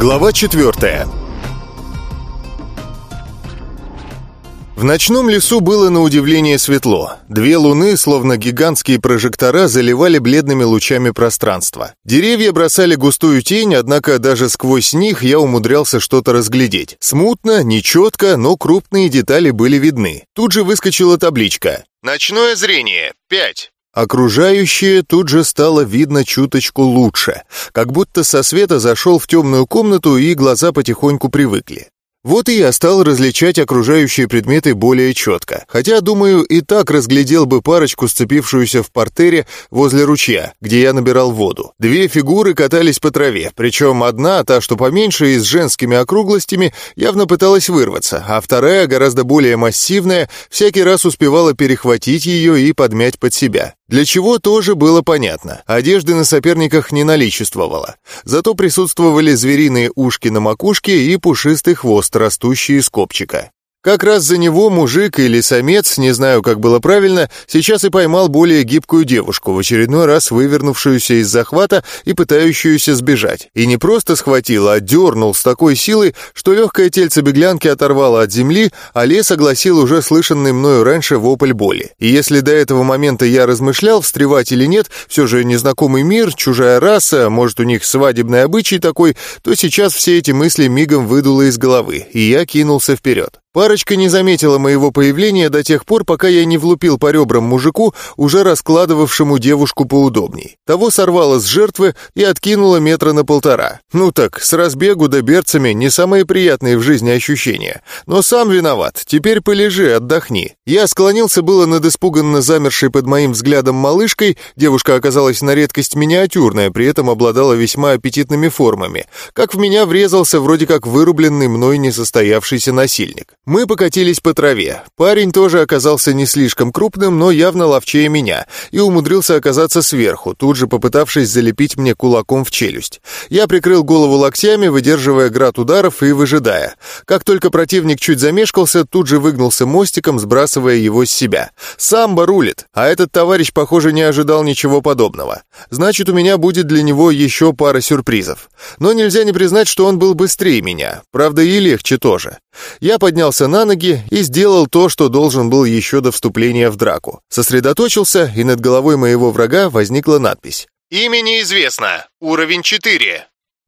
Глава 4 В ночном лесу было на удивление светло. Две луны, словно гигантские прожектора, заливали бледными лучами пространство. Деревья бросали густую тень, однако даже сквозь них я умудрялся что-то разглядеть. Смутно, нечетко, но крупные детали были видны. Тут же выскочила табличка. «Ночное зрение. 5». Окружающее тут же стало видно чуточку лучше, как будто со света зашел в темную комнату и глаза потихоньку привыкли. Вот и я стал различать окружающие предметы более четко, хотя, думаю, и так разглядел бы парочку, сцепившуюся в портере возле ручья, где я набирал воду. Две фигуры катались по траве, причем одна, та, что поменьше и с женскими округлостями, явно пыталась вырваться, а вторая, гораздо более массивная, всякий раз успевала перехватить ее и подмять под себя. Для чего тоже было понятно. Одежды на соперниках не наличествовало. Зато присутствовали звериные ушки на макушке и пушистый хвост, растущий из копчика. Как раз за него мужик или самец, не знаю, как было правильно, сейчас и поймал более гибкую девушку, в очередной раз вывернувшуюся из захвата и пытающуюся сбежать. И не просто схватил, а дернул с такой силой, что легкое тельце беглянки оторвало от земли, а лес огласил уже слышанный мною раньше вопль боли. И если до этого момента я размышлял, встревать или нет, все же незнакомый мир, чужая раса, может у них свадебный обычай такой, то сейчас все эти мысли мигом выдуло из головы, и я кинулся вперед. Парочка не заметила моего появления до тех пор, пока я не влупил по ребрам мужику, уже раскладывавшему девушку поудобней. Того сорвало с жертвы и откинуло метра на полтора. Ну так, с разбегу да берцами не самые приятные в жизни ощущения. Но сам виноват, теперь полежи, отдохни. Я склонился было над испуганно замершей под моим взглядом малышкой, девушка оказалась на редкость миниатюрная, при этом обладала весьма аппетитными формами, как в меня врезался вроде как вырубленный мной несостоявшийся насильник. Мы покатились по траве. Парень тоже оказался не слишком крупным, но явно ловчее меня, и умудрился оказаться сверху, тут же попытавшись залепить мне кулаком в челюсть. Я прикрыл голову локтями, выдерживая град ударов и выжидая. Как только противник чуть замешкался, тут же выгнулся мостиком, сбрасывая его с себя. Самбо рулит, а этот товарищ, похоже, не ожидал ничего подобного. Значит, у меня будет для него еще пара сюрпризов. Но нельзя не признать, что он был быстрее меня. Правда, и легче тоже. Я поднялся на ноги и сделал то, что должен был еще до вступления в драку. Сосредоточился, и над головой моего врага возникла надпись. «Имя неизвестно. Уровень 4».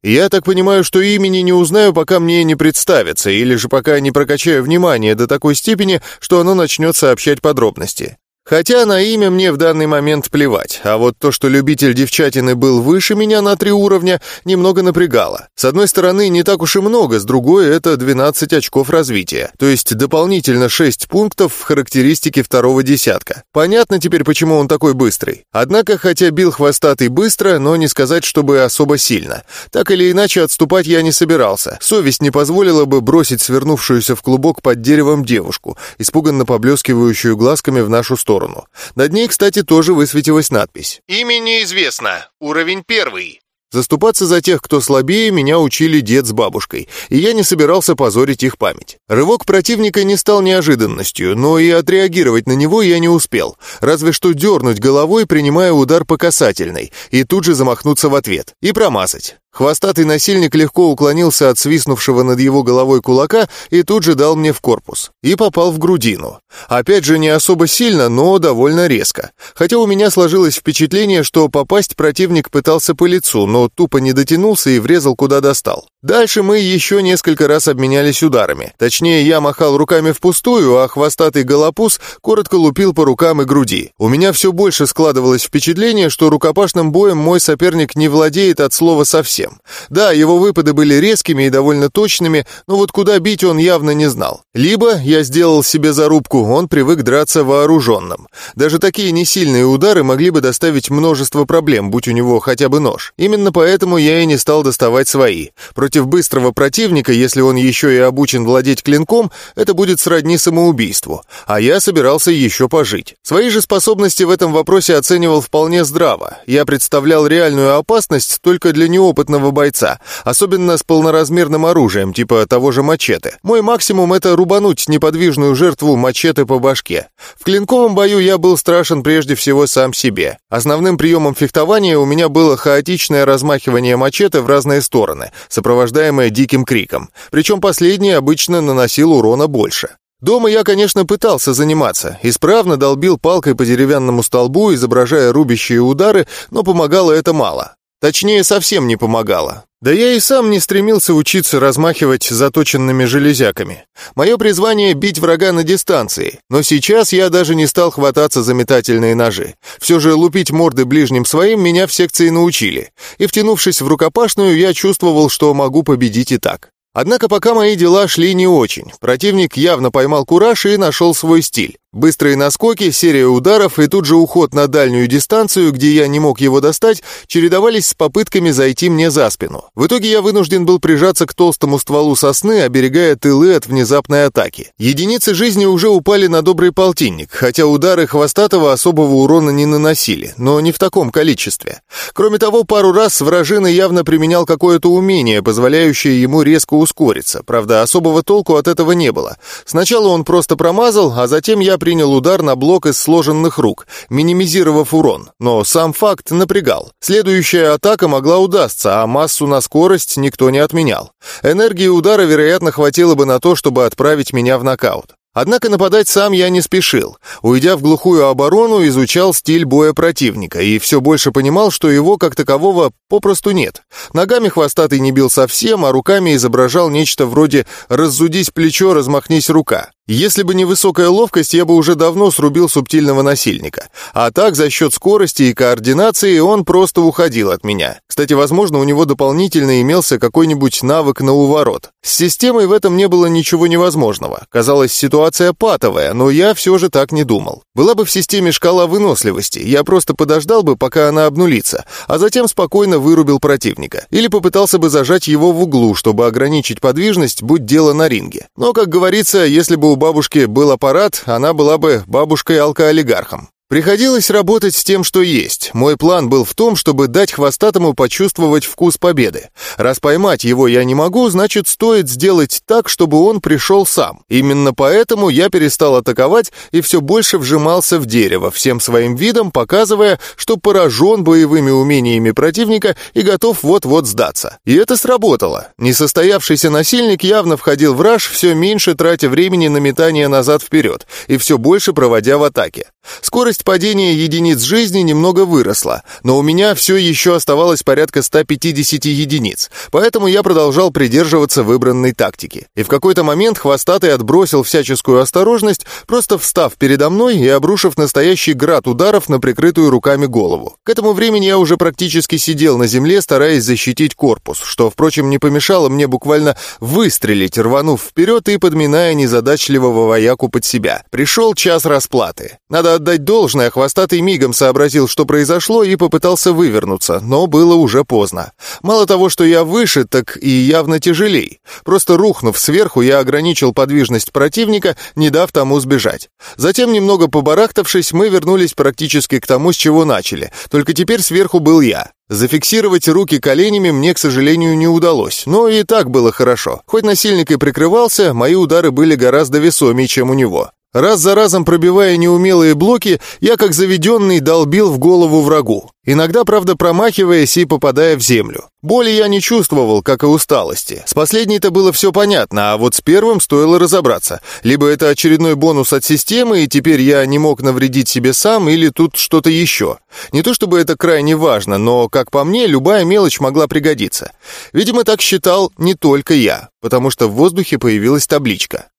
Я так понимаю, что имени не узнаю, пока мне не представится, или же пока не прокачаю внимание до такой степени, что оно начнет сообщать подробности. Хотя на имя мне в данный момент плевать, а вот то, что любитель девчатины был выше меня на три уровня, немного напрягало. С одной стороны, не так уж и много, с другой — это 12 очков развития, то есть дополнительно 6 пунктов в характеристике второго десятка. Понятно теперь, почему он такой быстрый. Однако, хотя бил хвостатый быстро, но не сказать, чтобы особо сильно. Так или иначе, отступать я не собирался. Совесть не позволила бы бросить свернувшуюся в клубок под деревом девушку, испуганно поблескивающую глазками в нашу сторону сторону. Над ней, кстати, тоже высветилась надпись. «Имя неизвестно. Уровень первый». Заступаться за тех, кто слабее, меня учили дед с бабушкой, и я не собирался позорить их память. Рывок противника не стал неожиданностью, но и отреагировать на него я не успел, разве что дернуть головой, принимая удар по касательной, и тут же замахнуться в ответ, и промазать. Хвостатый насильник легко уклонился от свистнувшего над его головой кулака и тут же дал мне в корпус. И попал в грудину. Опять же, не особо сильно, но довольно резко. Хотя у меня сложилось впечатление, что попасть противник пытался по лицу, но тупо не дотянулся и врезал куда достал. Дальше мы еще несколько раз обменялись ударами. Точнее, я махал руками впустую, а хвостатый голопус коротко лупил по рукам и груди. У меня все больше складывалось впечатление, что рукопашным боем мой соперник не владеет от слова совсем. Да, его выпады были резкими и довольно точными, но вот куда бить он явно не знал. Либо я сделал себе зарубку, он привык драться вооруженным. Даже такие несильные удары могли бы доставить множество проблем, будь у него хотя бы нож. Именно поэтому я и не стал доставать свои. Против быстрого противника, если он еще и обучен владеть клинком, это будет сродни самоубийству. А я собирался еще пожить. Свои же способности в этом вопросе оценивал вполне здраво. Я представлял реальную опасность только для неопытных опытного бойца, особенно с полноразмерным оружием, типа того же мачете. Мой максимум — это рубануть неподвижную жертву мачете по башке. В клинковом бою я был страшен прежде всего сам себе. Основным приемом фехтования у меня было хаотичное размахивание мачете в разные стороны, сопровождаемое диким криком. Причем последний обычно наносил урона больше. Дома я, конечно, пытался заниматься, исправно долбил палкой по деревянному столбу, изображая рубящие удары, но помогало это мало. Точнее, совсем не помогало. Да я и сам не стремился учиться размахивать заточенными железяками. Мое призвание — бить врага на дистанции, но сейчас я даже не стал хвататься за метательные ножи. Все же лупить морды ближним своим меня в секции научили, и, втянувшись в рукопашную, я чувствовал, что могу победить и так. Однако пока мои дела шли не очень. Противник явно поймал кураж и нашел свой стиль. Быстрые наскоки, серия ударов и тут же уход на дальнюю дистанцию, где я не мог его достать, чередовались с попытками зайти мне за спину. В итоге я вынужден был прижаться к толстому стволу сосны, оберегая тылы от внезапной атаки. Единицы жизни уже упали на добрый полтинник, хотя удары хвостатого особого урона не наносили, но не в таком количестве. Кроме того, пару раз вражина явно применял какое-то умение, позволяющее ему резко ускориться. Правда, особого толку от этого не было. Сначала он просто промазал, а затем я принял удар на блок из сложенных рук, минимизировав урон, но сам факт напрягал. Следующая атака могла удастся, а массу на скорость никто не отменял. Энергии удара, вероятно, хватило бы на то, чтобы отправить меня в нокаут. Однако нападать сам я не спешил. Уйдя в глухую оборону, изучал стиль боя противника и все больше понимал, что его как такового попросту нет. Ногами хвостатый не бил совсем, а руками изображал нечто вроде «раззудись плечо, размахнись рука». Если бы не высокая ловкость, я бы уже давно срубил субтильного насильника. А так, за счет скорости и координации, он просто уходил от меня. Кстати, возможно, у него дополнительно имелся какой-нибудь навык на уворот. С системой в этом не было ничего невозможного. Казалось, ситуация патовая, но я все же так не думал. Была бы в системе шкала выносливости, я просто подождал бы, пока она обнулится, а затем спокойно вырубил противника. Или попытался бы зажать его в углу, чтобы ограничить подвижность, будь дело на ринге. Но, как говорится, если бы у бабушки был аппарат, она была бы бабушкой-алкоолигархом. Приходилось работать с тем, что есть. Мой план был в том, чтобы дать хвостатому почувствовать вкус победы. Раз поймать его я не могу, значит, стоит сделать так, чтобы он пришел сам. Именно поэтому я перестал атаковать и все больше вжимался в дерево, всем своим видом показывая, что поражен боевыми умениями противника и готов вот-вот сдаться. И это сработало. Несостоявшийся насильник явно входил в раж, все меньше тратя времени на метание назад-вперед и все больше проводя в атаке. Скорость падения единиц жизни немного выросла, но у меня все еще оставалось порядка 150 единиц, поэтому я продолжал придерживаться выбранной тактики. И в какой-то момент хвостатый отбросил всяческую осторожность, просто встав передо мной и обрушив настоящий град ударов на прикрытую руками голову. К этому времени я уже практически сидел на земле, стараясь защитить корпус, что, впрочем, не помешало мне буквально выстрелить, рванув вперед и подминая незадачливого вояку под себя. Пришел час расплаты. Надо отдать должное, хвостатый мигом сообразил, что произошло, и попытался вывернуться, но было уже поздно. Мало того, что я выше, так и явно тяжелей. Просто рухнув сверху, я ограничил подвижность противника, не дав тому сбежать. Затем, немного побарахтавшись, мы вернулись практически к тому, с чего начали, только теперь сверху был я. Зафиксировать руки коленями мне, к сожалению, не удалось, но и так было хорошо. Хоть насильник и прикрывался, мои удары были гораздо весомее, чем у него. Раз за разом пробивая неумелые блоки, я как заведенный долбил в голову врагу. Иногда, правда, промахиваясь и попадая в землю. Боли я не чувствовал, как и усталости. С последней-то было все понятно, а вот с первым стоило разобраться. Либо это очередной бонус от системы, и теперь я не мог навредить себе сам, или тут что-то еще. Не то чтобы это крайне важно, но, как по мне, любая мелочь могла пригодиться. Видимо, так считал не только я, потому что в воздухе появилась табличка.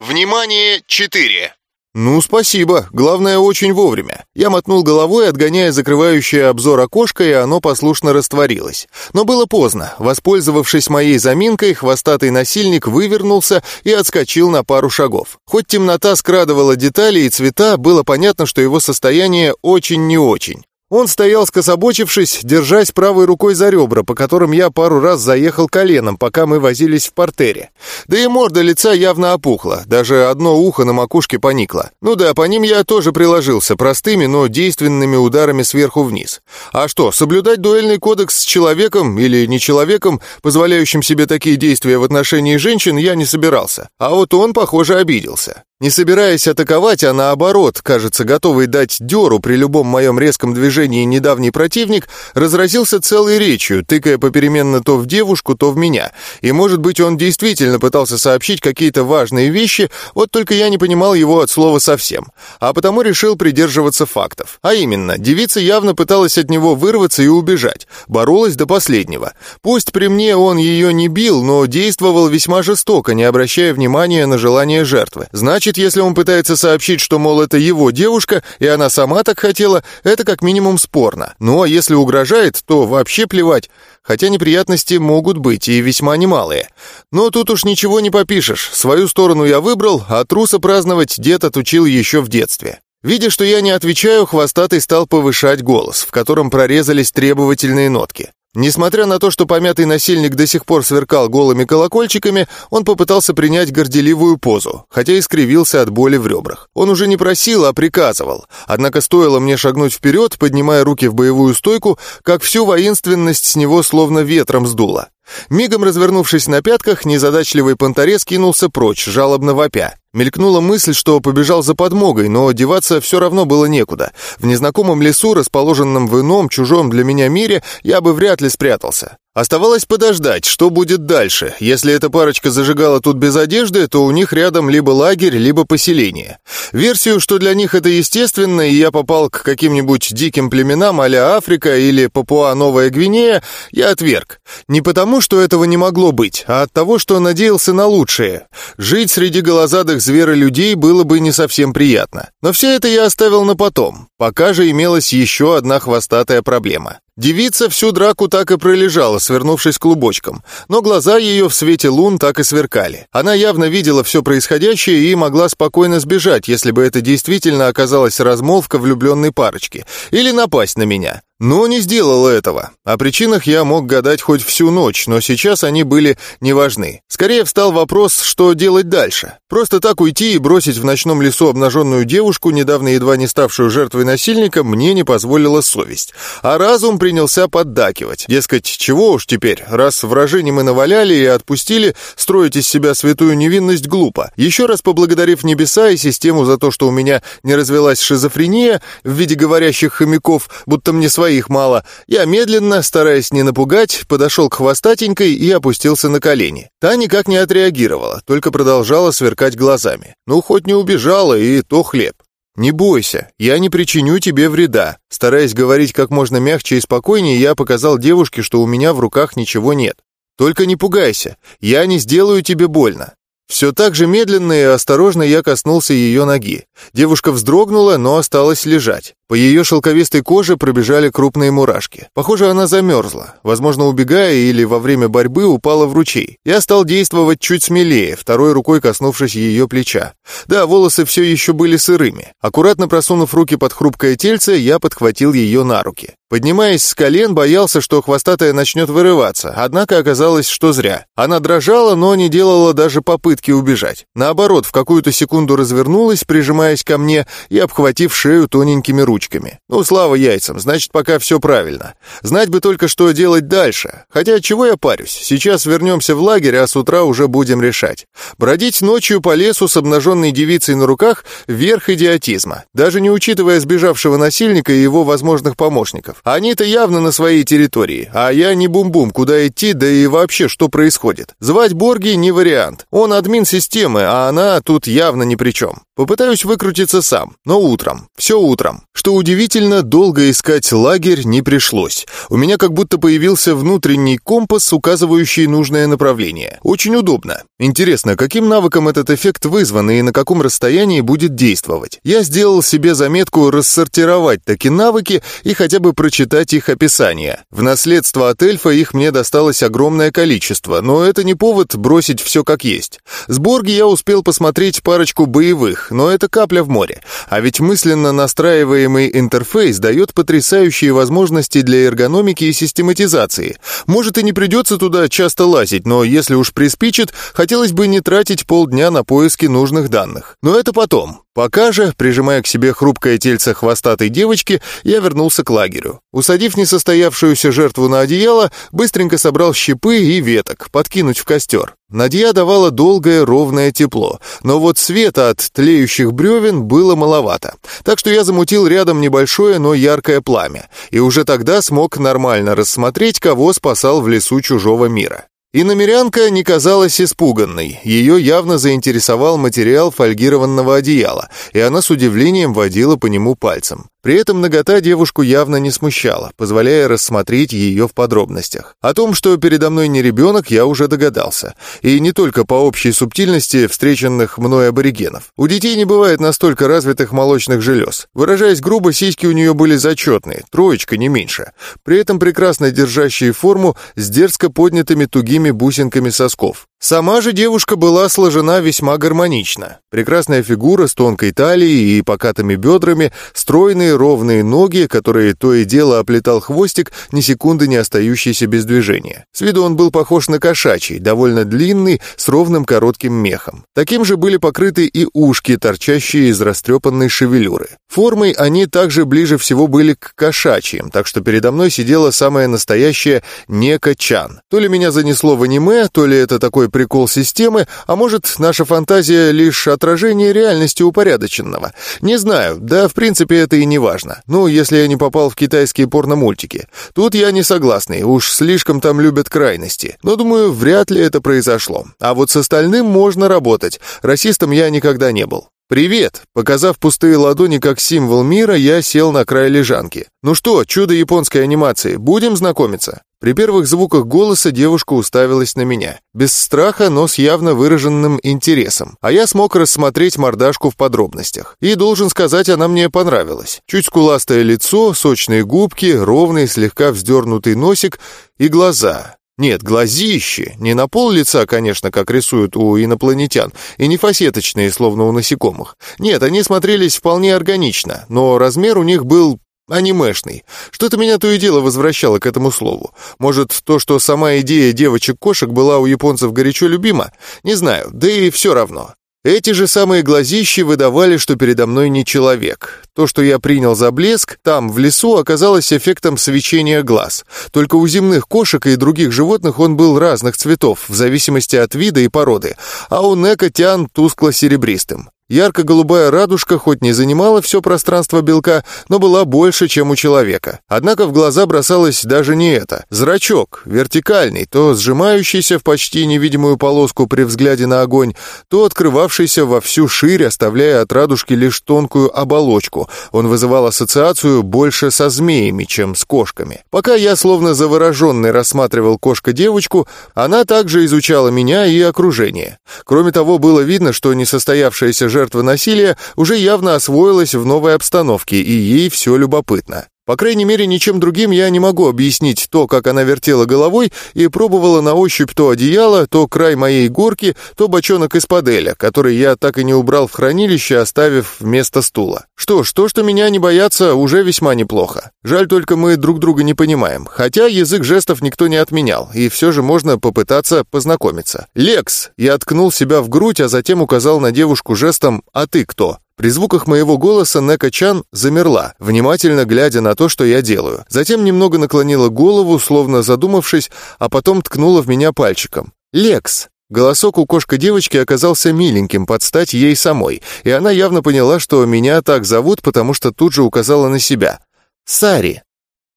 Внимание, 4. «Ну, спасибо. Главное, очень вовремя». Я мотнул головой, отгоняя закрывающее обзор окошко, и оно послушно растворилось. Но было поздно. Воспользовавшись моей заминкой, хвостатый насильник вывернулся и отскочил на пару шагов. Хоть темнота скрадывала детали и цвета, было понятно, что его состояние очень не очень. Он стоял скособочившись, держась правой рукой за ребра, по которым я пару раз заехал коленом, пока мы возились в портере. Да и морда лица явно опухла, даже одно ухо на макушке поникло. Ну да, по ним я тоже приложился, простыми, но действенными ударами сверху вниз. А что, соблюдать дуэльный кодекс с человеком или не человеком, позволяющим себе такие действия в отношении женщин, я не собирался. А вот он, похоже, обиделся. Не собираясь атаковать, а наоборот, кажется, готовый дать дёру при любом моем резком движении недавний противник, разразился целой речью, тыкая попеременно то в девушку, то в меня. И, может быть, он действительно пытался сообщить какие-то важные вещи, вот только я не понимал его от слова совсем. А потому решил придерживаться фактов. А именно, девица явно пыталась от него вырваться и убежать. Боролась до последнего. Пусть при мне он ее не бил, но действовал весьма жестоко, не обращая внимания на желание жертвы. Значит, Значит, если он пытается сообщить, что, мол, это его девушка, и она сама так хотела, это как минимум спорно. Ну а если угрожает, то вообще плевать. Хотя неприятности могут быть, и весьма немалые. Но тут уж ничего не попишешь. Свою сторону я выбрал, а труса праздновать дед отучил еще в детстве. Видя, что я не отвечаю, хвостатый стал повышать голос, в котором прорезались требовательные нотки. Несмотря на то, что помятый насильник до сих пор сверкал голыми колокольчиками, он попытался принять горделивую позу, хотя и скривился от боли в ребрах. Он уже не просил, а приказывал. Однако стоило мне шагнуть вперед, поднимая руки в боевую стойку, как всю воинственность с него словно ветром сдуло. Мигом развернувшись на пятках, незадачливый понторез кинулся прочь, жалобно вопя. Мелькнула мысль, что побежал за подмогой, но деваться все равно было некуда. В незнакомом лесу, расположенном в ином, чужом для меня мире, я бы вряд ли спрятался. Оставалось подождать, что будет дальше. Если эта парочка зажигала тут без одежды, то у них рядом либо лагерь, либо поселение. Версию, что для них это естественно, и я попал к каким-нибудь диким племенам а Африка или Папуа-Новая Гвинея, я отверг. Не потому, что этого не могло быть, а от того, что надеялся на лучшее. Жить среди голозадых зверолюдей было бы не совсем приятно. Но все это я оставил на потом. Пока же имелась еще одна хвостатая проблема. Девица всю драку так и пролежала, свернувшись клубочком, но глаза ее в свете лун так и сверкали. Она явно видела все происходящее и могла спокойно сбежать, если бы это действительно оказалась размолвка влюбленной парочки, или напасть на меня. Но не сделала этого. О причинах я мог гадать хоть всю ночь, но сейчас они были неважны. Скорее встал вопрос, что делать дальше. Просто так уйти и бросить в ночном лесу обнаженную девушку, недавно едва не ставшую жертвой насильника, мне не позволила совесть. А разум принялся поддакивать. Дескать, чего уж теперь, раз вражине мы наваляли и отпустили, строить из себя святую невинность глупо. Еще раз поблагодарив небеса и систему за то, что у меня не развелась шизофрения в виде говорящих хомяков, будто мне свои своих мало. Я медленно, стараясь не напугать, подошел к хвостатенькой и опустился на колени. Та никак не отреагировала, только продолжала сверкать глазами. Ну, хоть не убежала, и то хлеб. «Не бойся, я не причиню тебе вреда». Стараясь говорить как можно мягче и спокойнее, я показал девушке, что у меня в руках ничего нет. «Только не пугайся, я не сделаю тебе больно». Все так же медленно и осторожно я коснулся ее ноги. Девушка вздрогнула, но осталась лежать. По ее шелковистой коже пробежали крупные мурашки. Похоже, она замерзла. Возможно, убегая или во время борьбы упала в ручей. Я стал действовать чуть смелее, второй рукой коснувшись ее плеча. Да, волосы все еще были сырыми. Аккуратно просунув руки под хрупкое тельце, я подхватил ее на руки. Поднимаясь с колен, боялся, что хвостатая начнет вырываться, однако оказалось, что зря. Она дрожала, но не делала даже попытки убежать. Наоборот, в какую-то секунду развернулась, прижимаясь ко мне и обхватив шею тоненькими ручками ручками. Ну, слава яйцам, значит, пока все правильно. Знать бы только, что делать дальше. Хотя, чего я парюсь? Сейчас вернемся в лагерь, а с утра уже будем решать. Бродить ночью по лесу с обнаженной девицей на руках — верх идиотизма. Даже не учитывая сбежавшего насильника и его возможных помощников. Они-то явно на своей территории, а я не бум-бум, куда идти, да и вообще, что происходит. Звать Борги не вариант. Он админ системы, а она тут явно ни при чем. Попытаюсь выкрутиться сам, но утром. Все утром. Что удивительно, долго искать лагерь не пришлось. У меня как будто появился внутренний компас, указывающий нужное направление. Очень удобно. Интересно, каким навыком этот эффект вызван и на каком расстоянии будет действовать? Я сделал себе заметку рассортировать такие навыки и хотя бы прочитать их описание. В наследство от эльфа их мне досталось огромное количество, но это не повод бросить все как есть. С я успел посмотреть парочку боевых, но это капля в море. А ведь мысленно настраиваемый используемый интерфейс дает потрясающие возможности для эргономики и систематизации. Может и не придется туда часто лазить, но если уж приспичит, хотелось бы не тратить полдня на поиски нужных данных. Но это потом. Пока же, прижимая к себе хрупкое тельце хвостатой девочки, я вернулся к лагерю. Усадив несостоявшуюся жертву на одеяло, быстренько собрал щепы и веток, подкинуть в костер. Надья давала долгое ровное тепло, но вот света от тлеющих бревен было маловато. Так что я замутил рядом небольшое, но яркое пламя, и уже тогда смог нормально рассмотреть, кого спасал в лесу чужого мира. И намерянка не казалась испуганной. Ее явно заинтересовал материал фольгированного одеяла, и она с удивлением водила по нему пальцем. При этом нагота девушку явно не смущала, позволяя рассмотреть ее в подробностях. О том, что передо мной не ребенок, я уже догадался. И не только по общей субтильности встреченных мной аборигенов. У детей не бывает настолько развитых молочных желез. Выражаясь грубо, сиськи у нее были зачетные, троечка не меньше. При этом прекрасно держащие форму с дерзко поднятыми тугими бусинками сосков. Сама же девушка была сложена весьма гармонично. Прекрасная фигура с тонкой талией и покатыми бедрами, стройные ровные ноги, которые то и дело оплетал хвостик, ни секунды не остающийся без движения. С виду он был похож на кошачий, довольно длинный, с ровным коротким мехом. Таким же были покрыты и ушки, торчащие из растрепанной шевелюры. Формой они также ближе всего были к кошачьим, так что передо мной сидела самая настоящая Нека-чан. То ли меня занесло в аниме, то ли это такой простой прикол системы, а может, наша фантазия лишь отражение реальности упорядоченного. Не знаю, да, в принципе, это и не важно. Ну, если я не попал в китайские порномультики. Тут я не согласный, уж слишком там любят крайности. Но, думаю, вряд ли это произошло. А вот с остальным можно работать. Расистом я никогда не был. «Привет!» Показав пустые ладони как символ мира, я сел на край лежанки. «Ну что, чудо японской анимации, будем знакомиться?» При первых звуках голоса девушка уставилась на меня. Без страха, но с явно выраженным интересом. А я смог рассмотреть мордашку в подробностях. И, должен сказать, она мне понравилась. Чуть скуластое лицо, сочные губки, ровный, слегка вздернутый носик и глаза. Нет, глазищи. Не на пол лица, конечно, как рисуют у инопланетян, и не фасеточные, словно у насекомых. Нет, они смотрелись вполне органично, но размер у них был анимешный. Что-то меня то и дело возвращало к этому слову. Может, то, что сама идея девочек-кошек была у японцев горячо любима? Не знаю, да и все равно. Эти же самые глазищи выдавали, что передо мной не человек. То, что я принял за блеск, там, в лесу, оказалось эффектом свечения глаз. Только у земных кошек и других животных он был разных цветов, в зависимости от вида и породы, а у Некотян тускло-серебристым. Ярко-голубая радужка хоть не занимала все пространство белка, но была больше, чем у человека. Однако в глаза бросалось даже не это. Зрачок, вертикальный, то сжимающийся в почти невидимую полоску при взгляде на огонь, то открывавшийся во всю ширь, оставляя от радужки лишь тонкую оболочку. Он вызывал ассоциацию больше со змеями, чем с кошками. Пока я, словно завороженный, рассматривал кошка-девочку, она также изучала меня и окружение. Кроме того, было видно, что несостоявшаяся жертва насилия уже явно освоилась в новой обстановке, и ей все любопытно. По крайней мере, ничем другим я не могу объяснить то, как она вертела головой и пробовала на ощупь то одеяло, то край моей горки, то бочонок из паделя, который я так и не убрал в хранилище, оставив вместо стула. Что ж, то, что меня не боятся, уже весьма неплохо. Жаль только мы друг друга не понимаем, хотя язык жестов никто не отменял, и все же можно попытаться познакомиться. «Лекс!» Я ткнул себя в грудь, а затем указал на девушку жестом «А ты кто?». При звуках моего голоса Нека-чан замерла, внимательно глядя на то, что я делаю. Затем немного наклонила голову, словно задумавшись, а потом ткнула в меня пальчиком. «Лекс!» Голосок у кошка-девочки оказался миленьким под стать ей самой, и она явно поняла, что меня так зовут, потому что тут же указала на себя. «Сари!»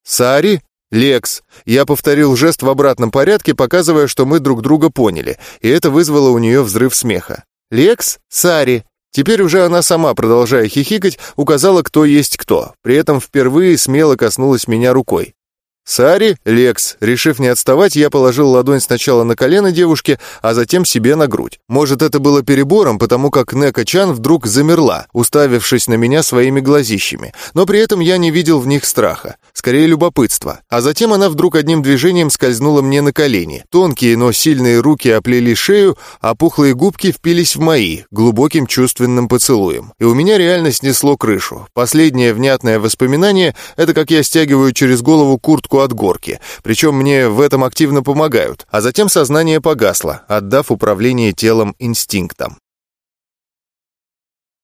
«Сари?» «Лекс!» Я повторил жест в обратном порядке, показывая, что мы друг друга поняли, и это вызвало у нее взрыв смеха. «Лекс? Сари!» Теперь уже она сама, продолжая хихикать, указала, кто есть кто. При этом впервые смело коснулась меня рукой. Сари, Лекс. Решив не отставать, я положил ладонь сначала на колено девушки, а затем себе на грудь. Может, это было перебором, потому как Нека-чан вдруг замерла, уставившись на меня своими глазищами. Но при этом я не видел в них страха, скорее любопытства. А затем она вдруг одним движением скользнула мне на колени. Тонкие, но сильные руки оплели шею, а пухлые губки впились в мои, глубоким чувственным поцелуем. И у меня реально снесло крышу. Последнее внятное воспоминание — это как я стягиваю через голову куртку куртку от горки, причем мне в этом активно помогают, а затем сознание погасло, отдав управление телом инстинктам.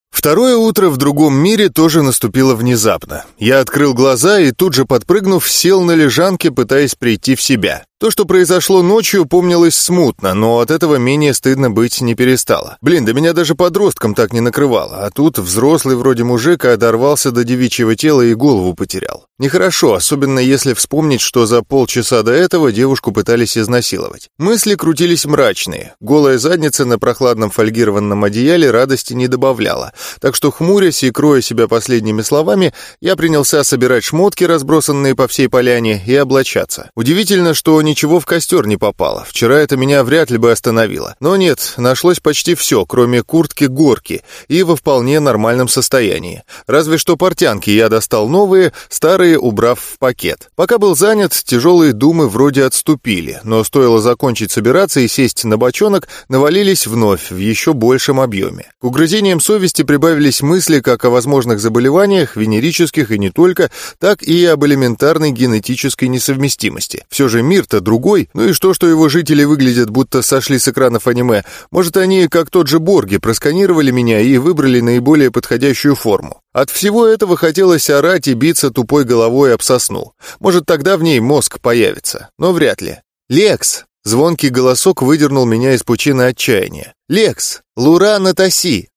Второе утро в другом мире тоже наступило внезапно. Я открыл глаза и тут же, подпрыгнув, сел на лежанке, пытаясь прийти в себя. То, что произошло ночью, помнилось смутно, но от этого менее стыдно быть не перестало. Блин, да меня даже подростком так не накрывало, а тут взрослый вроде мужик дорвался до девичьего тела и голову потерял. Нехорошо, особенно если вспомнить, что за полчаса до этого девушку пытались изнасиловать. Мысли крутились мрачные. Голая задница на прохладном фольгированном одеяле радости не добавляла. Так что, хмурясь и кроя себя последними словами, я принялся собирать шмотки, разбросанные по всей поляне, и облачаться. Удивительно, что ничего в костер не попало. Вчера это меня вряд ли бы остановило. Но нет, нашлось почти все, кроме куртки-горки, и во вполне нормальном состоянии. Разве что портянки я достал новые, старые убрав в пакет. Пока был занят, тяжелые думы вроде отступили, но стоило закончить собираться и сесть на бочонок, навалились вновь в еще большем объеме. К угрызениям совести прибавились мысли как о возможных заболеваниях, венерических и не только, так и об элементарной генетической несовместимости. Все же мир-то это другой. Ну и что, что его жители выглядят, будто сошли с экранов аниме? Может, они, как тот же Борги, просканировали меня и выбрали наиболее подходящую форму? От всего этого хотелось орать и биться тупой головой об сосну. Может, тогда в ней мозг появится, но вряд ли. «Лекс!» Звонкий голосок выдернул меня из пучины отчаяния. «Лекс! Лура Натаси!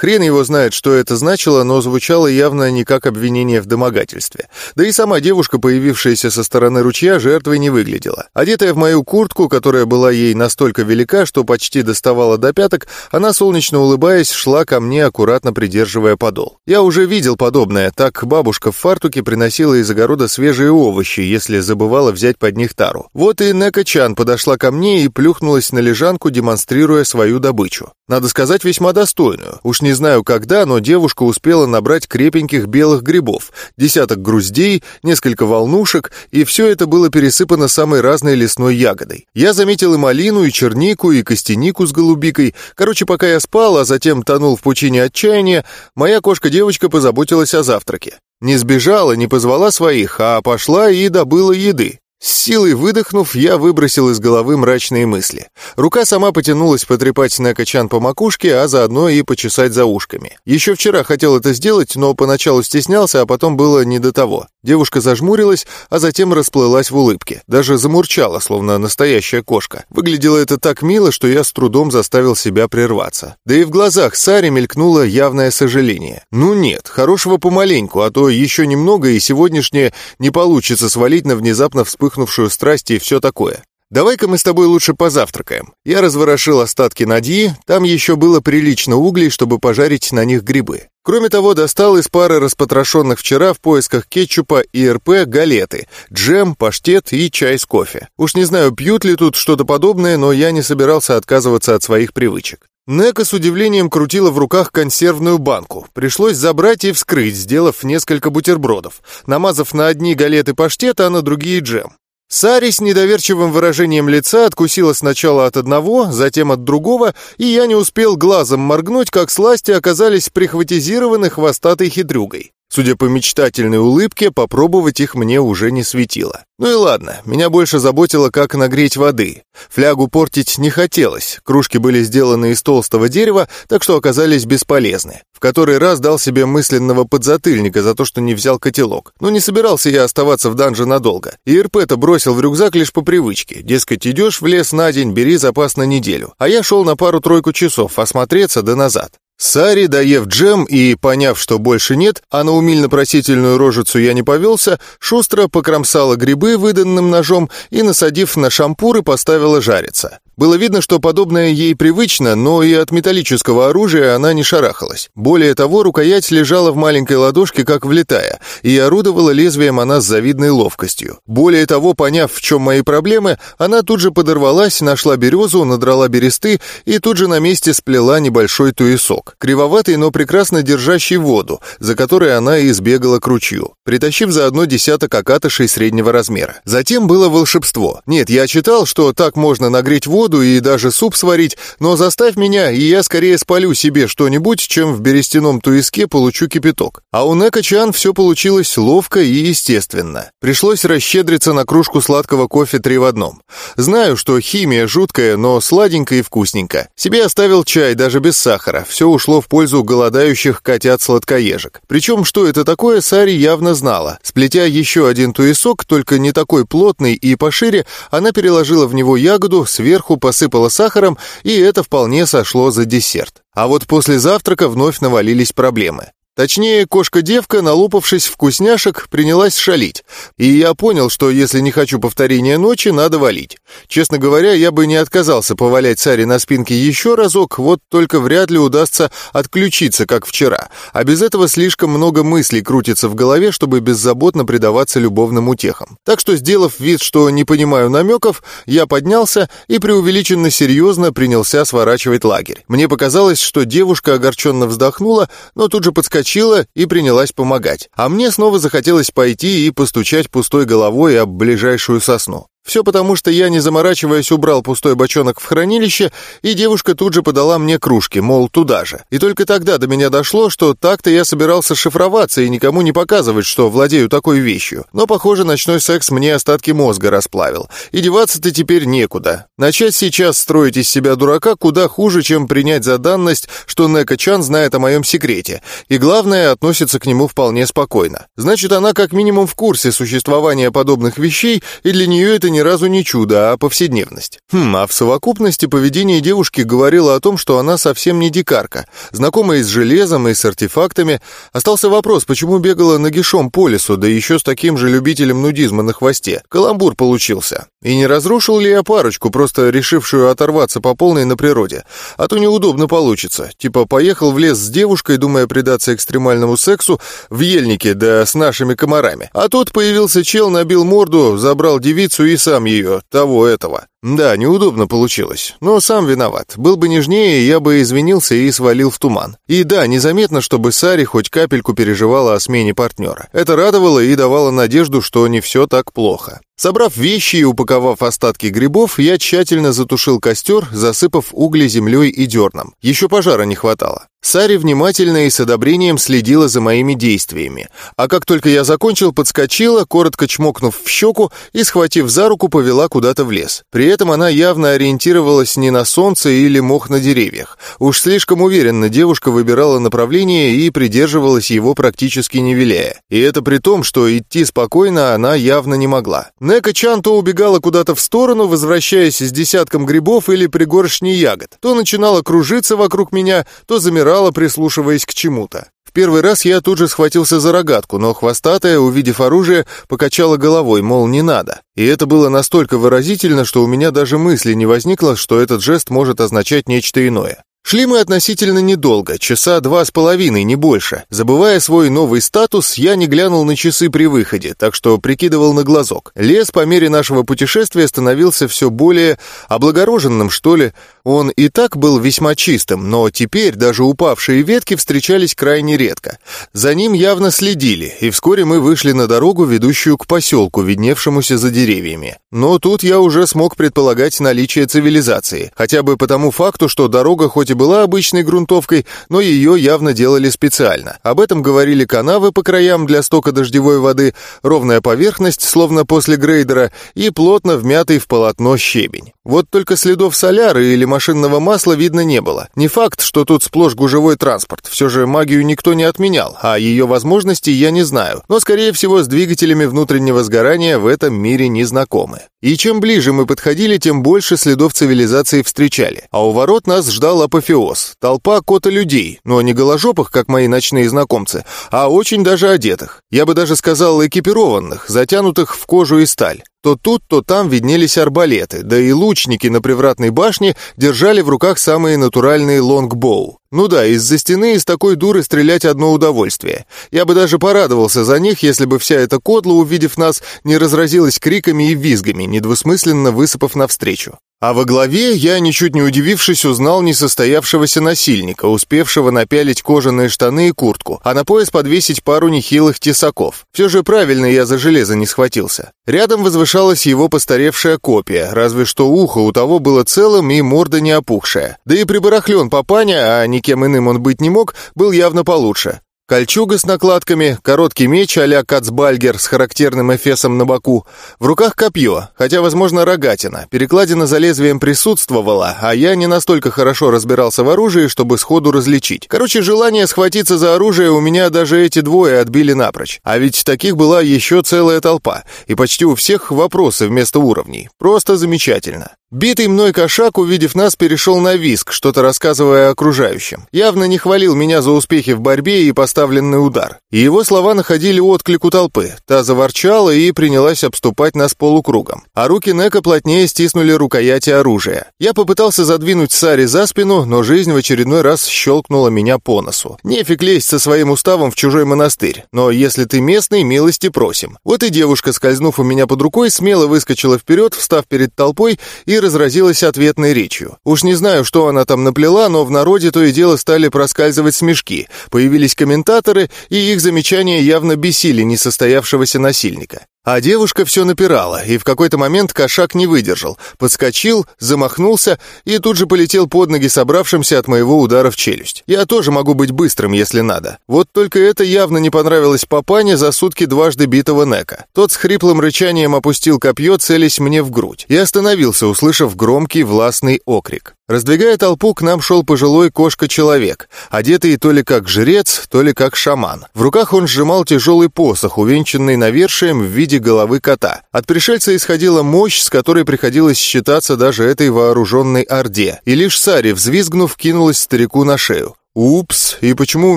Хрен его знает, что это значило, но звучало явно не как обвинение в домогательстве. Да и сама девушка, появившаяся со стороны ручья, жертвой не выглядела. Одетая в мою куртку, которая была ей настолько велика, что почти доставала до пяток, она, солнечно улыбаясь, шла ко мне, аккуратно придерживая подол. Я уже видел подобное, так бабушка в фартуке приносила из огорода свежие овощи, если забывала взять под них тару. Вот и Нека-чан подошла ко мне и плюхнулась на лежанку, демонстрируя свою добычу. Надо сказать, весьма достойную. Уж не знаю когда, но девушка успела набрать крепеньких белых грибов, десяток груздей, несколько волнушек, и все это было пересыпано самой разной лесной ягодой. Я заметил и малину, и чернику, и костянику с голубикой. Короче, пока я спал, а затем тонул в пучине отчаяния, моя кошка-девочка позаботилась о завтраке. Не сбежала, не позвала своих, а пошла и добыла еды. С силой выдохнув, я выбросил из головы мрачные мысли. Рука сама потянулась потрепать Некачан по макушке, а заодно и почесать за ушками. Еще вчера хотел это сделать, но поначалу стеснялся, а потом было не до того. Девушка зажмурилась, а затем расплылась в улыбке. Даже замурчала, словно настоящая кошка. Выглядело это так мило, что я с трудом заставил себя прерваться. Да и в глазах Сари мелькнуло явное сожаление. Ну нет, хорошего помаленьку, а то еще немного, и сегодняшнее не получится свалить на внезапно вспыхнувшую страсть и все такое. «Давай-ка мы с тобой лучше позавтракаем». Я разворошил остатки надьи, там еще было прилично углей, чтобы пожарить на них грибы. Кроме того, достал из пары распотрошенных вчера в поисках кетчупа и РП галеты, джем, паштет и чай с кофе. Уж не знаю, пьют ли тут что-то подобное, но я не собирался отказываться от своих привычек. Нека с удивлением крутила в руках консервную банку. Пришлось забрать и вскрыть, сделав несколько бутербродов, намазав на одни галеты паштет, а на другие джем. Сари с недоверчивым выражением лица откусила сначала от одного, затем от другого, и я не успел глазом моргнуть, как сласти оказались прихватизированы хвостатой хитрюгой. Судя по мечтательной улыбке, попробовать их мне уже не светило. Ну и ладно, меня больше заботило, как нагреть воды. Флягу портить не хотелось, кружки были сделаны из толстого дерева, так что оказались бесполезны. В который раз дал себе мысленного подзатыльника за то, что не взял котелок. Но не собирался я оставаться в данже надолго. И РП-то бросил в рюкзак лишь по привычке. Дескать, идешь в лес на день, бери запас на неделю. А я шел на пару-тройку часов осмотреться да назад. Сари, доев джем и поняв, что больше нет, а на умильно-просительную рожицу я не повелся, шустро покромсала грибы выданным ножом и, насадив на шампуры, поставила жариться. Было видно, что подобное ей привычно, но и от металлического оружия она не шарахалась. Более того, рукоять лежала в маленькой ладошке, как влетая, и орудовала лезвием она с завидной ловкостью. Более того, поняв, в чем мои проблемы, она тут же подорвалась, нашла березу, надрала бересты и тут же на месте сплела небольшой туесок, кривоватый, но прекрасно держащий воду, за которой она и сбегала к ручью, притащив заодно десяток окатышей среднего размера. Затем было волшебство. Нет, я читал, что так можно нагреть воду, воду и даже суп сварить, но заставь меня, и я скорее спалю себе что-нибудь, чем в берестяном туиске получу кипяток. А у Нека-чан все получилось ловко и естественно. Пришлось расщедриться на кружку сладкого кофе три в одном. Знаю, что химия жуткая, но сладенько и вкусненько. Себе оставил чай даже без сахара. Все ушло в пользу голодающих котят-сладкоежек. Причем, что это такое, Сари явно знала. Сплетя еще один туесок, только не такой плотный и пошире, она переложила в него ягоду, сверху посыпала сахаром, и это вполне сошло за десерт. А вот после завтрака вновь навалились проблемы. Точнее, кошка-девка, налопавшись вкусняшек, принялась шалить. И я понял, что если не хочу повторения ночи, надо валить. Честно говоря, я бы не отказался повалять Саре на спинке еще разок, вот только вряд ли удастся отключиться, как вчера. А без этого слишком много мыслей крутится в голове, чтобы беззаботно предаваться любовным утехам. Так что, сделав вид, что не понимаю намеков, я поднялся и преувеличенно серьезно принялся сворачивать лагерь. Мне показалось, что девушка огорченно вздохнула, но тут же подскочила вскочила и принялась помогать. А мне снова захотелось пойти и постучать пустой головой об ближайшую сосну. Все потому, что я, не заморачиваясь, убрал пустой бочонок в хранилище, и девушка тут же подала мне кружки, мол, туда же. И только тогда до меня дошло, что так-то я собирался шифроваться и никому не показывать, что владею такой вещью. Но, похоже, ночной секс мне остатки мозга расплавил. И деваться-то теперь некуда. Начать сейчас строить из себя дурака куда хуже, чем принять за данность, что Нека-чан знает о моем секрете. И главное, относится к нему вполне спокойно. Значит, она как минимум в курсе существования подобных вещей, и для нее это ни разу не чудо, а повседневность. Хм, а в совокупности поведение девушки говорило о том, что она совсем не дикарка. Знакомая с железом и с артефактами. Остался вопрос, почему бегала нагишом по лесу, да еще с таким же любителем нудизма на хвосте. Каламбур получился. И не разрушил ли я парочку, просто решившую оторваться по полной на природе? А то неудобно получится. Типа поехал в лес с девушкой, думая предаться экстремальному сексу, в ельнике, да с нашими комарами. А тут появился чел, набил морду, забрал девицу и сам ее, того этого. Да, неудобно получилось, но сам виноват. Был бы нежнее, я бы извинился и свалил в туман. И да, незаметно, чтобы Сари хоть капельку переживала о смене партнера. Это радовало и давало надежду, что не все так плохо. Собрав вещи и упаковав остатки грибов, я тщательно затушил костер, засыпав угли землей и дерном. Еще пожара не хватало. Сари внимательно и с одобрением следила за моими действиями. А как только я закончил, подскочила, коротко чмокнув в щеку и, схватив за руку, повела куда-то в лес. При этом она явно ориентировалась не на солнце или мох на деревьях. Уж слишком уверенно девушка выбирала направление и придерживалась его практически не виляя. И это при том, что идти спокойно она явно не могла. Нека-чан то убегала куда-то в сторону, возвращаясь с десятком грибов или пригоршней ягод, то начинала кружиться вокруг меня, то замирала, прислушиваясь к чему-то. В первый раз я тут же схватился за рогатку, но хвостатая, увидев оружие, покачала головой, мол, не надо. И это было настолько выразительно, что у меня даже мысли не возникло, что этот жест может означать нечто иное. Шли мы относительно недолго, часа два с половиной, не больше. Забывая свой новый статус, я не глянул на часы при выходе, так что прикидывал на глазок. Лес по мере нашего путешествия становился все более облагороженным, что ли. Он и так был весьма чистым, но теперь даже упавшие ветки встречались крайне редко. За ним явно следили, и вскоре мы вышли на дорогу, ведущую к поселку, видневшемуся за деревьями. Но тут я уже смог предполагать наличие цивилизации, хотя бы по тому факту, что дорога хоть хоть и была обычной грунтовкой, но ее явно делали специально. Об этом говорили канавы по краям для стока дождевой воды, ровная поверхность, словно после грейдера, и плотно вмятый в полотно щебень. Вот только следов соляры или машинного масла видно не было. Не факт, что тут сплошь гужевой транспорт. Все же магию никто не отменял, а ее возможности я не знаю. Но, скорее всего, с двигателями внутреннего сгорания в этом мире не знакомы. И чем ближе мы подходили, тем больше следов цивилизации встречали. А у ворот нас ждал апофеоз апофеоз. Толпа кота людей, но не голожопых, как мои ночные знакомцы, а очень даже одетых. Я бы даже сказал экипированных, затянутых в кожу и сталь. То тут, то там виднелись арбалеты, да и лучники на привратной башне держали в руках самые натуральные лонгбоу. Ну да, из-за стены из такой дуры стрелять одно удовольствие. Я бы даже порадовался за них, если бы вся эта кодла, увидев нас, не разразилась криками и визгами, недвусмысленно высыпав навстречу. А во главе я, ничуть не удивившись, узнал несостоявшегося насильника, успевшего напялить кожаные штаны и куртку, а на пояс подвесить пару нехилых тесаков. Все же правильно я за железо не схватился. Рядом возвышалась его постаревшая копия, разве что ухо у того было целым и морда не опухшая. Да и прибарахлен папаня, а никем иным он быть не мог, был явно получше. Кольчуга с накладками, короткий меч а-ля Кацбальгер с характерным эфесом на боку. В руках копье, хотя, возможно, рогатина. Перекладина за лезвием присутствовала, а я не настолько хорошо разбирался в оружии, чтобы сходу различить. Короче, желание схватиться за оружие у меня даже эти двое отбили напрочь. А ведь таких была еще целая толпа, и почти у всех вопросы вместо уровней. Просто замечательно. Битый мной кошак, увидев нас, перешел на виск, что-то рассказывая окружающим. Явно не хвалил меня за успехи в борьбе и поставленный удар. И его слова находили отклик у толпы. Та заворчала и принялась обступать нас полукругом. А руки Нека плотнее стиснули рукояти оружия. Я попытался задвинуть Сари за спину, но жизнь в очередной раз щелкнула меня по носу. Нефиг лезть со своим уставом в чужой монастырь. Но если ты местный, милости просим. Вот и девушка, скользнув у меня под рукой, смело выскочила вперед, встав перед толпой и разразилась ответной речью. Уж не знаю, что она там наплела, но в народе то и дело стали проскальзывать смешки. Появились комментаторы, и их замечания явно бесили несостоявшегося насильника. А девушка все напирала, и в какой-то момент кошак не выдержал, подскочил, замахнулся и тут же полетел под ноги собравшимся от моего удара в челюсть. Я тоже могу быть быстрым, если надо. Вот только это явно не понравилось папане за сутки дважды битого Нека. Тот с хриплым рычанием опустил копье, целясь мне в грудь, и остановился, услышав громкий властный окрик. Раздвигая толпу, к нам шел пожилой кошка-человек, одетый то ли как жрец, то ли как шаман. В руках он сжимал тяжелый посох, увенчанный навершием в виде головы кота. От пришельца исходила мощь, с которой приходилось считаться даже этой вооруженной орде. И лишь Сари, взвизгнув, кинулась старику на шею. Упс, и почему у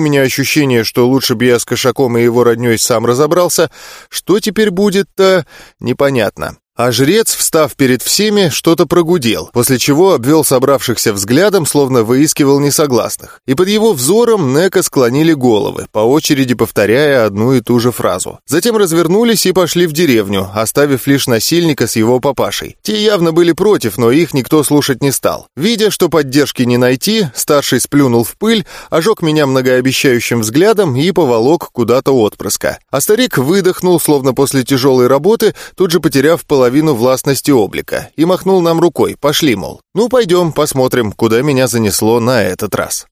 меня ощущение, что лучше бы я с кошаком и его роднёй сам разобрался? Что теперь будет-то, непонятно. А жрец, встав перед всеми, что-то прогудел, после чего обвел собравшихся взглядом, словно выискивал несогласных. И под его взором Нека склонили головы, по очереди повторяя одну и ту же фразу. Затем развернулись и пошли в деревню, оставив лишь насильника с его папашей. Те явно были против, но их никто слушать не стал. Видя, что поддержки не найти, старший сплюнул в пыль, ожег меня многообещающим взглядом и поволок куда-то отпрыска. А старик выдохнул, словно после тяжелой работы, тут же потеряв половину половину властности облика и махнул нам рукой, пошли, мол. Ну, пойдем, посмотрим, куда меня занесло на этот раз.